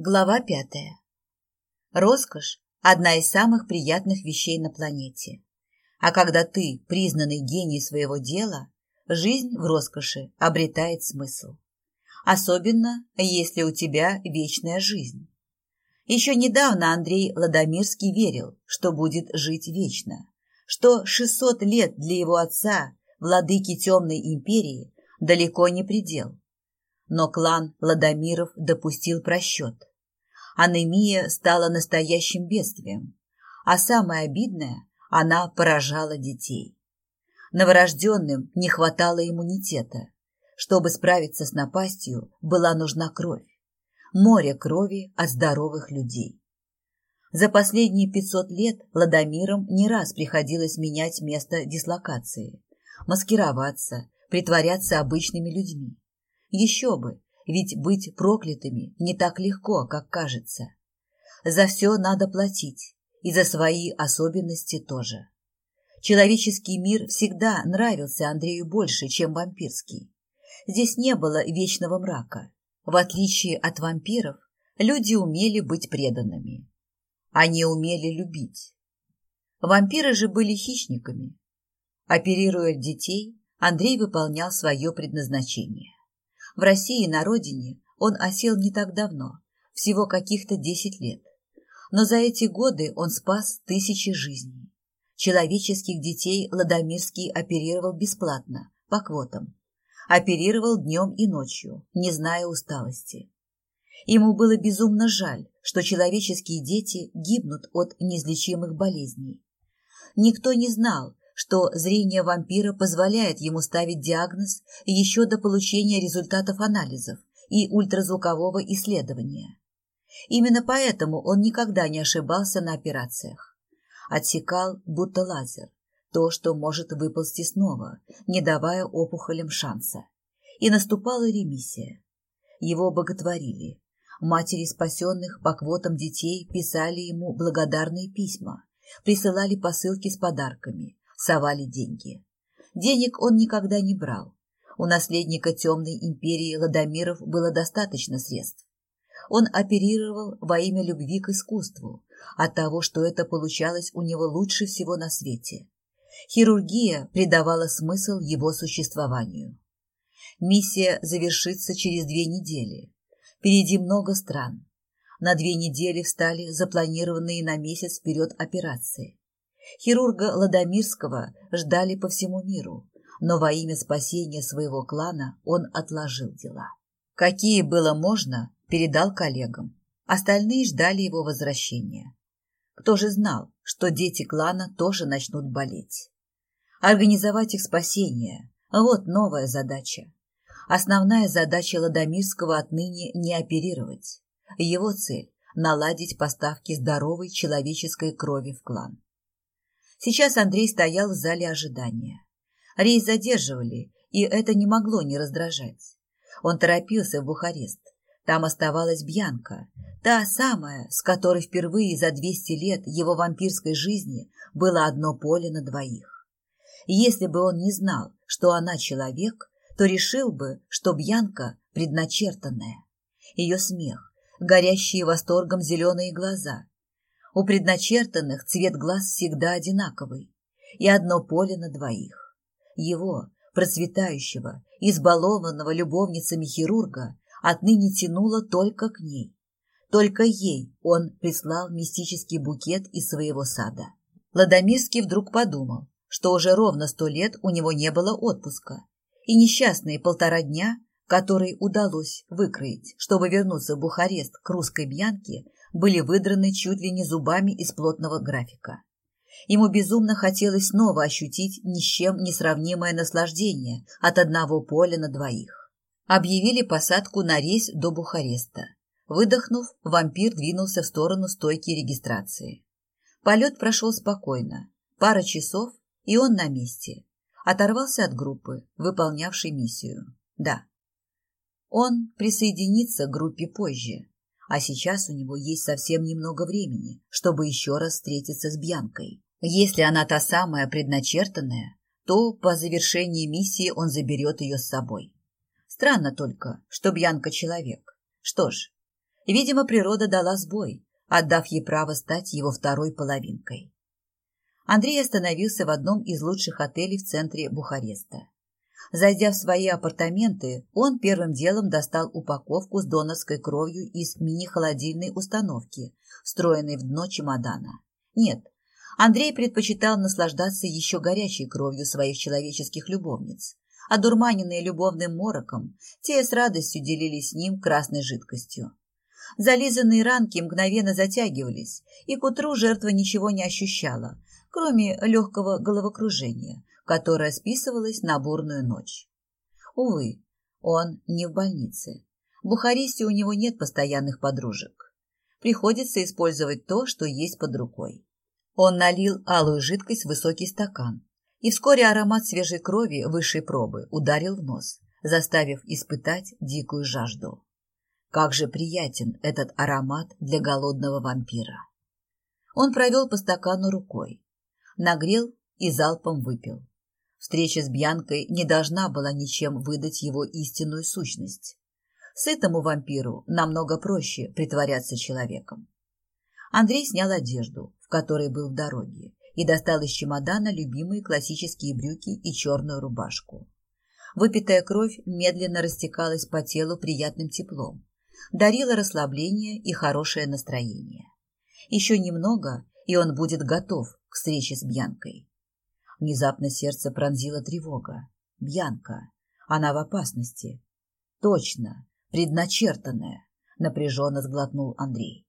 Глава пятая. Роскошь – одна из самых приятных вещей на планете. А когда ты признанный гений своего дела, жизнь в роскоши обретает смысл. Особенно, если у тебя вечная жизнь. Еще недавно Андрей Ладомирский верил, что будет жить вечно, что 600 лет для его отца, владыки темной империи, далеко не предел. Но клан Ладомиров допустил просчет анемия стала настоящим бедствием. А самое обидное, она поражала детей. Новорожденным не хватало иммунитета. Чтобы справиться с напастью, была нужна кровь. Море крови от здоровых людей. За последние 500 лет Ладомирам не раз приходилось менять место дислокации, маскироваться, притворяться обычными людьми. Еще бы, ведь быть проклятыми не так легко, как кажется. За все надо платить, и за свои особенности тоже. Человеческий мир всегда нравился Андрею больше, чем вампирский. Здесь не было вечного мрака. В отличие от вампиров, люди умели быть преданными. Они умели любить. Вампиры же были хищниками. Оперируя детей, Андрей выполнял свое предназначение. В России на родине он осел не так давно, всего каких-то десять лет. Но за эти годы он спас тысячи жизней. Человеческих детей Ладомирский оперировал бесплатно, по квотам. Оперировал днем и ночью, не зная усталости. Ему было безумно жаль, что человеческие дети гибнут от неизлечимых болезней. Никто не знал, что зрение вампира позволяет ему ставить диагноз еще до получения результатов анализов и ультразвукового исследования. Именно поэтому он никогда не ошибался на операциях. Отсекал, будто лазер, то, что может выползти снова, не давая опухолям шанса. И наступала ремиссия. Его боготворили. Матери спасенных по квотам детей писали ему благодарные письма, присылали посылки с подарками, совали деньги. Денег он никогда не брал. У наследника темной империи Ладомиров было достаточно средств. Он оперировал во имя любви к искусству, от того, что это получалось у него лучше всего на свете. Хирургия придавала смысл его существованию. Миссия завершится через две недели. Впереди много стран. На две недели встали запланированные на месяц вперед операции. Хирурга Ладомирского ждали по всему миру, но во имя спасения своего клана он отложил дела. Какие было можно, передал коллегам. Остальные ждали его возвращения. Кто же знал, что дети клана тоже начнут болеть? Организовать их спасение – вот новая задача. Основная задача Ладомирского отныне не оперировать. Его цель – наладить поставки здоровой человеческой крови в клан. Сейчас Андрей стоял в зале ожидания. Рейс задерживали, и это не могло не раздражать. Он торопился в Бухарест. Там оставалась Бьянка, та самая, с которой впервые за 200 лет его вампирской жизни было одно поле на двоих. если бы он не знал, что она человек, то решил бы, что Бьянка предначертанная. Ее смех, горящие восторгом зеленые глаза, у предначертанных цвет глаз всегда одинаковый, и одно поле на двоих. Его, процветающего, избалованного любовницами хирурга, отныне тянуло только к ней. Только ей он прислал мистический букет из своего сада. Ладомирский вдруг подумал, что уже ровно сто лет у него не было отпуска, и несчастные полтора дня, которые удалось выкроить, чтобы вернуться в Бухарест к русской Бьянке, были выдраны чуть ли не зубами из плотного графика. Ему безумно хотелось снова ощутить ни с чем не сравнимое наслаждение от одного поля на двоих. Объявили посадку на рейс до Бухареста. Выдохнув, вампир двинулся в сторону стойки регистрации. Полет прошел спокойно. Пара часов, и он на месте. Оторвался от группы, выполнявшей миссию. Да. Он присоединится к группе позже, а сейчас у него есть совсем немного времени, чтобы еще раз встретиться с Бьянкой. Если она та самая предначертанная, то по завершении миссии он заберет ее с собой. Странно только, что Бьянка человек. Что ж, Видимо, природа дала сбой, отдав ей право стать его второй половинкой. Андрей остановился в одном из лучших отелей в центре Бухареста. Зайдя в свои апартаменты, он первым делом достал упаковку с донорской кровью из мини-холодильной установки, встроенной в дно чемодана. Нет, Андрей предпочитал наслаждаться еще горячей кровью своих человеческих любовниц. Одурманенные любовным мороком, те с радостью делились с ним красной жидкостью. Зализанные ранки мгновенно затягивались, и к утру жертва ничего не ощущала, кроме легкого головокружения, которое списывалось на бурную ночь. Увы, он не в больнице. В Бухаресте у него нет постоянных подружек. Приходится использовать то, что есть под рукой. Он налил алую жидкость в высокий стакан, и вскоре аромат свежей крови высшей пробы ударил в нос, заставив испытать дикую жажду. Как же приятен этот аромат для голодного вампира. Он провел по стакану рукой, нагрел и залпом выпил. Встреча с Бьянкой не должна была ничем выдать его истинную сущность. Сытому вампиру намного проще притворяться человеком. Андрей снял одежду, в которой был в дороге, и достал из чемодана любимые классические брюки и черную рубашку. Выпитая кровь медленно растекалась по телу приятным теплом, дарила расслабление и хорошее настроение. Еще немного, и он будет готов к встрече с Бьянкой. Внезапно сердце пронзила тревога. Бьянка. Она в опасности. Точно, предначертанная, напряженно сглотнул Андрей.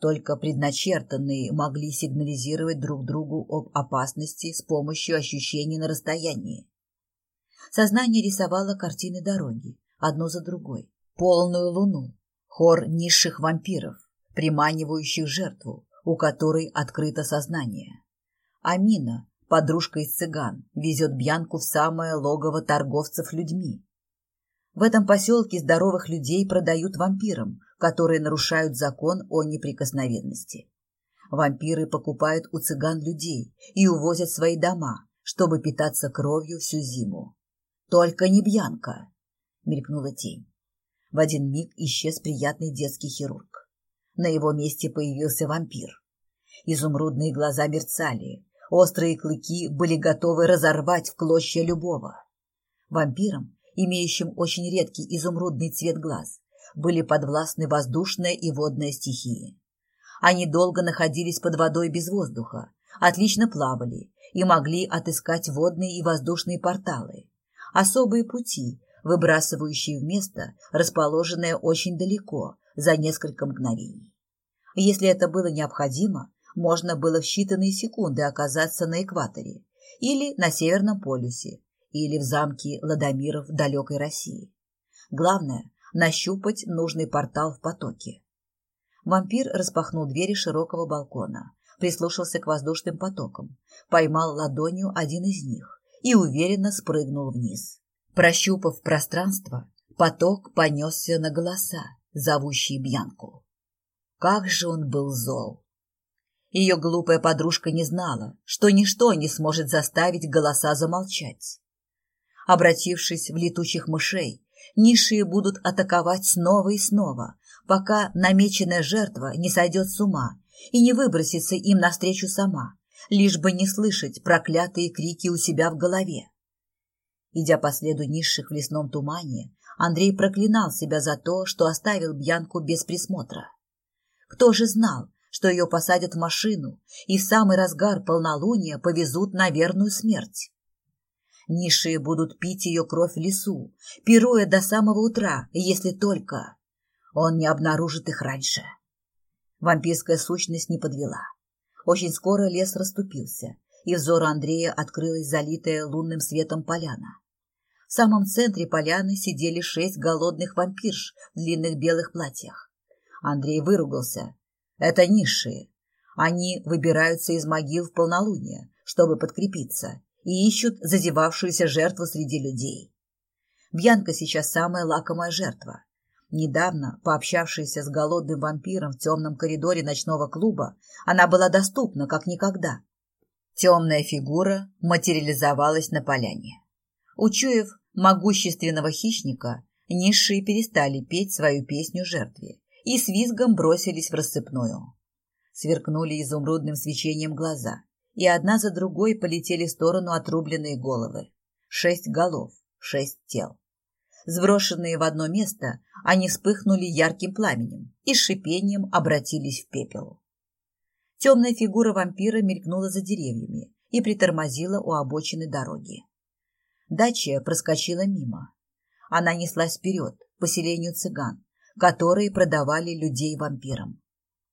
Только предначертанные могли сигнализировать друг другу об опасности с помощью ощущений на расстоянии. Сознание рисовало картины дороги, одну за другой, полную луну, Хор низших вампиров, приманивающих жертву, у которой открыто сознание. Амина, подружка из цыган, везет Бьянку в самое логово торговцев людьми. В этом поселке здоровых людей продают вампирам, которые нарушают закон о неприкосновенности. Вампиры покупают у цыган людей и увозят в свои дома, чтобы питаться кровью всю зиму. Только не Бьянка, мелькнула тень. В один миг исчез приятный детский хирург. На его месте появился вампир. Изумрудные глаза мерцали, острые клыки были готовы разорвать в клочья любого. Вампирам, имеющим очень редкий изумрудный цвет глаз, были подвластны воздушная и водная стихии. Они долго находились под водой без воздуха, отлично плавали и могли отыскать водные и воздушные порталы, особые пути, выбрасывающие в место, расположенное очень далеко, за несколько мгновений. Если это было необходимо, можно было в считанные секунды оказаться на экваторе или на Северном полюсе, или в замке Ладомиров далекой России. Главное – нащупать нужный портал в потоке. Вампир распахнул двери широкого балкона, прислушался к воздушным потокам, поймал ладонью один из них и уверенно спрыгнул вниз. Прощупав пространство, поток понесся на голоса, зовущие Бьянку. Как же он был зол! Ее глупая подружка не знала, что ничто не сможет заставить голоса замолчать. Обратившись в летучих мышей, низшие будут атаковать снова и снова, пока намеченная жертва не сойдет с ума и не выбросится им навстречу сама, лишь бы не слышать проклятые крики у себя в голове. Идя по следу низших в лесном тумане, Андрей проклинал себя за то, что оставил Бьянку без присмотра. Кто же знал, что ее посадят в машину и в самый разгар полнолуния повезут на верную смерть? Низшие будут пить ее кровь в лесу, пируя до самого утра, если только он не обнаружит их раньше. Вампирская сущность не подвела. Очень скоро лес расступился, и взору Андрея открылась залитая лунным светом поляна. В самом центре поляны сидели шесть голодных вампирш в длинных белых платьях. Андрей выругался. Это низшие. Они выбираются из могил в полнолуние, чтобы подкрепиться, и ищут зазевавшуюся жертву среди людей. Бьянка сейчас самая лакомая жертва. Недавно, пообщавшаяся с голодным вампиром в темном коридоре ночного клуба, она была доступна как никогда. Темная фигура материализовалась на поляне. Учуяв могущественного хищника, низшие перестали петь свою песню жертве и с визгом бросились в рассыпную. Сверкнули изумрудным свечением глаза, и одна за другой полетели в сторону отрубленные головы. Шесть голов, шесть тел. Сброшенные в одно место, они вспыхнули ярким пламенем и с шипением обратились в пепел. Темная фигура вампира мелькнула за деревьями и притормозила у обочины дороги. Дача проскочила мимо. Она неслась вперед, поселению цыган, которые продавали людей вампирам.